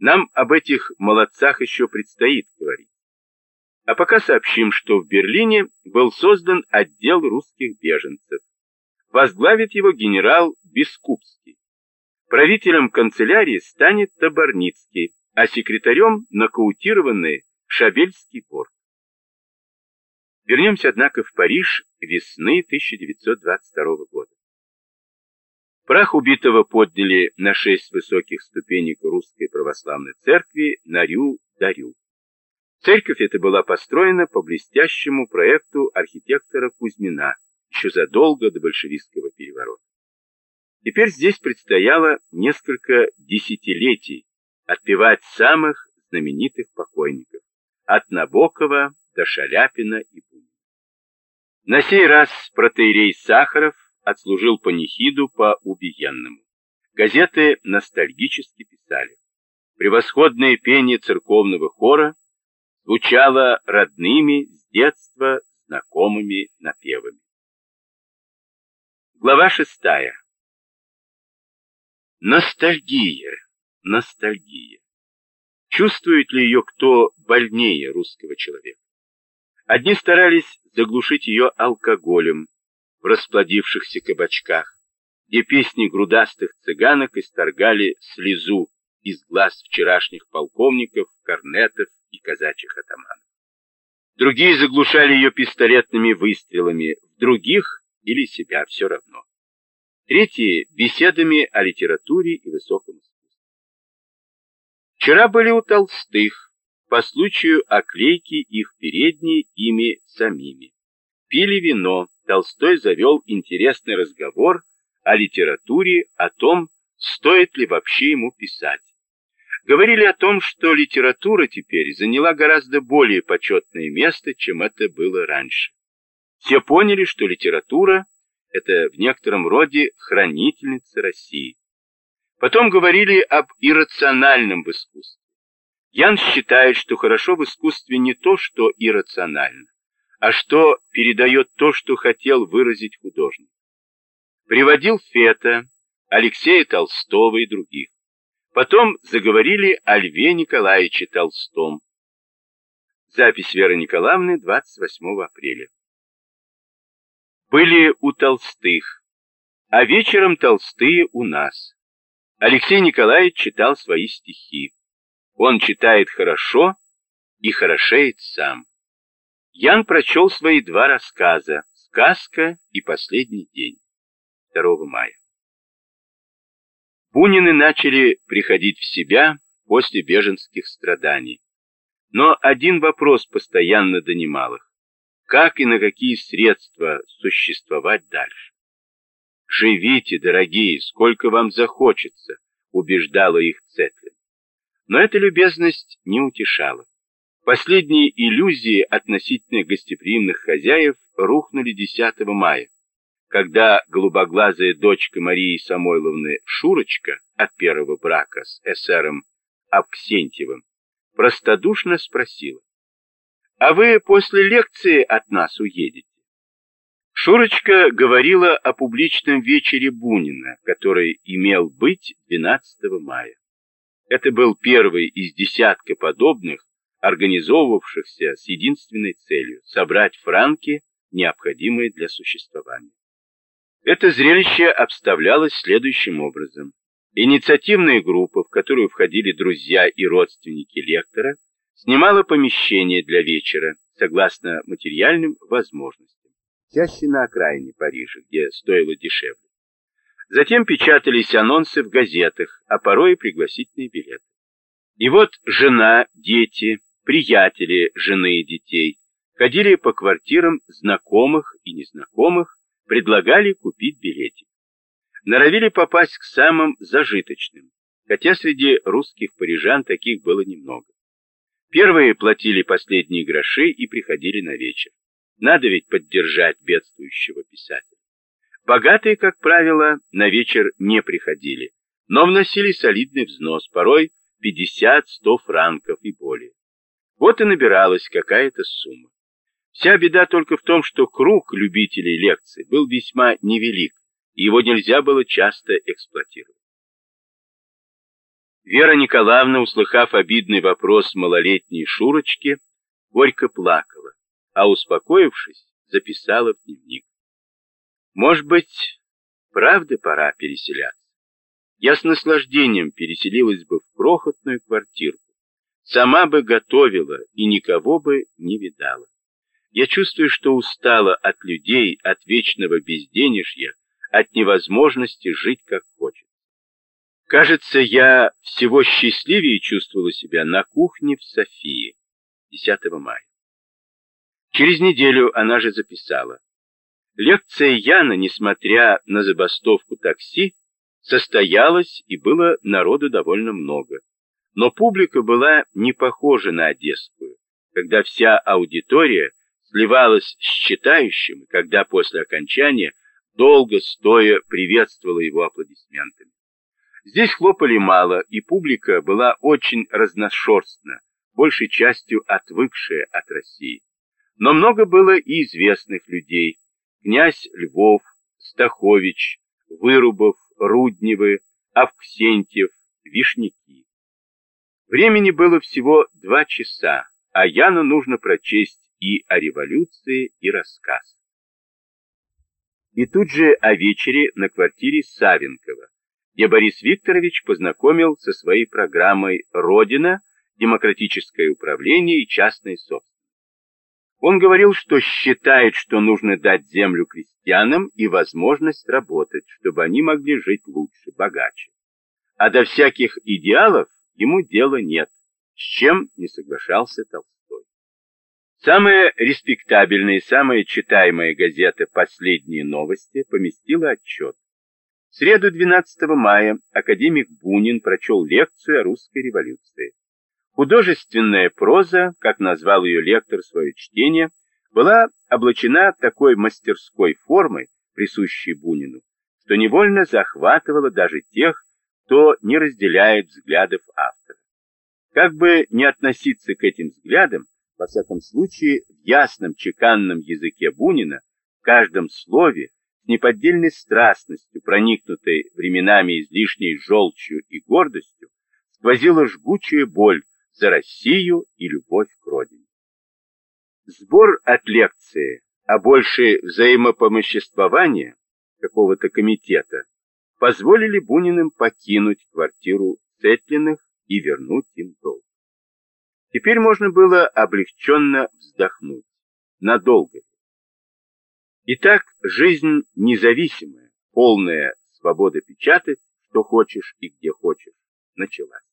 Нам об этих молодцах еще предстоит говорить. А пока сообщим, что в Берлине был создан отдел русских беженцев. Возглавит его генерал Бескупский. Правителем канцелярии станет Таборницкий, а секретарем нокаутированный Шабельский борт. Вернемся, однако, в Париж весны 1922 года. Прах убитого подняли на шесть высоких ступенек русской православной церкви на Рю-Дарю. Церковь эта была построена по блестящему проекту архитектора Кузьмина еще задолго до большевистского переворота. Теперь здесь предстояло несколько десятилетий отпевать самых знаменитых покойников, от Набокова до Шаляпина и Бунина. На сей раз протеерей Сахаров отслужил панихиду по убиенному. Газеты ностальгически писали. Превосходное пение церковного хора звучало родными с детства знакомыми напевами. Глава шестая. Ностальгия, ностальгия. Чувствует ли ее кто больнее русского человека? Одни старались заглушить ее алкоголем в расплодившихся кабачках, где песни грудастых цыганок исторгали слезу из глаз вчерашних полковников, корнетов и казачьих атаманов. Другие заглушали ее пистолетными выстрелами, в других или себя все равно. Третьи — беседами о литературе и высоком искусстве. Вчера были у Толстых, по случаю оклейки их передней ими самими. Пили вино, Толстой завел интересный разговор о литературе, о том, стоит ли вообще ему писать. Говорили о том, что литература теперь заняла гораздо более почетное место, чем это было раньше. Все поняли, что литература – это в некотором роде хранительница России. Потом говорили об иррациональном в искусстве. Ян считает, что хорошо в искусстве не то, что иррационально, а что передает то, что хотел выразить художник. Приводил Фета, Алексея Толстого и других. Потом заговорили о Льве Николаевиче Толстом. Запись Веры Николаевны 28 апреля. Были у Толстых, а вечером Толстые у нас. Алексей Николаевич читал свои стихи. Он читает хорошо и хорошеет сам. Ян прочел свои два рассказа «Сказка» и «Последний день» 2 мая. Бунины начали приходить в себя после беженских страданий. Но один вопрос постоянно донимал их. Как и на какие средства существовать дальше? «Живите, дорогие, сколько вам захочется», убеждала их Цетлин. Но эта любезность не утешала. Последние иллюзии относительно гостеприимных хозяев рухнули 10 мая, когда голубоглазая дочка Марии Самойловны Шурочка от первого брака с эсером Авксентьевым простодушно спросила, «А вы после лекции от нас уедете?» Шурочка говорила о публичном вечере Бунина, который имел быть 12 мая. Это был первый из десятка подобных, организовывавшихся с единственной целью – собрать франки, необходимые для существования. Это зрелище обставлялось следующим образом. Инициативная группа, в которую входили друзья и родственники лектора, снимала помещение для вечера, согласно материальным возможностям, чаще на окраине Парижа, где стоило дешевле. Затем печатались анонсы в газетах, а порой и пригласительные билеты. И вот жена, дети, приятели жены и детей ходили по квартирам знакомых и незнакомых, предлагали купить билетик. Норовили попасть к самым зажиточным, хотя среди русских парижан таких было немного. Первые платили последние гроши и приходили на вечер. Надо ведь поддержать бедствующего писателя. Богатые, как правило, на вечер не приходили, но вносили солидный взнос, порой 50-100 франков и более. Вот и набиралась какая-то сумма. Вся беда только в том, что круг любителей лекций был весьма невелик, и его нельзя было часто эксплуатировать. Вера Николаевна, услыхав обидный вопрос малолетней Шурочки, горько плакала, а успокоившись, записала в дневник. Может быть, правда пора переселяться? Я с наслаждением переселилась бы в крохотную квартирку, сама бы готовила и никого бы не видала. Я чувствую, что устала от людей, от вечного безденежья, от невозможности жить как хочет. Кажется, я всего счастливее чувствовала себя на кухне в Софии 10 мая. Через неделю она же записала. Лекция Яна, несмотря на забастовку такси, состоялась и было народу довольно много. Но публика была не похожа на одесскую, когда вся аудитория сливалась с читающим, когда после окончания долго стоя приветствовала его аплодисментами. Здесь хлопали мало, и публика была очень разношерстна, большей частью отвыкшая от России. Но много было и известных людей. Князь Львов, Стахович, Вырубов, Рудневы, Авксентьев, Вишняки. Времени было всего два часа, а Яну нужно прочесть и о революции, и рассказ. И тут же о вечере на квартире Савенкова, где Борис Викторович познакомил со своей программой «Родина. Демократическое управление и частная собственность». Он говорил, что считает, что нужно дать землю крестьянам и возможность работать, чтобы они могли жить лучше, богаче. А до всяких идеалов ему дела нет, с чем не соглашался Толстой. Самая респектабельная и самая читаемая газета «Последние новости» поместила отчет. В среду 12 мая академик Бунин прочел лекцию о русской революции. Художественная проза, как назвал ее лектор свое чтение, была облачена такой мастерской формой, присущей Бунину, что невольно захватывала даже тех, кто не разделяет взглядов автора. Как бы не относиться к этим взглядам, во всяком случае, в ясном чеканном языке Бунина, в каждом слове, с неподдельной страстностью, проникнутой временами излишней желчью и гордостью, сквозила жгучая боль за Россию и любовь к родине. Сбор от лекции, а больше взаимопомоществования какого-то комитета позволили Буниным покинуть квартиру Цетлиных и вернуть им долг. Теперь можно было облегченно вздохнуть. Надолго. Итак, жизнь независимая, полная свобода печатать, что хочешь и где хочешь, началась.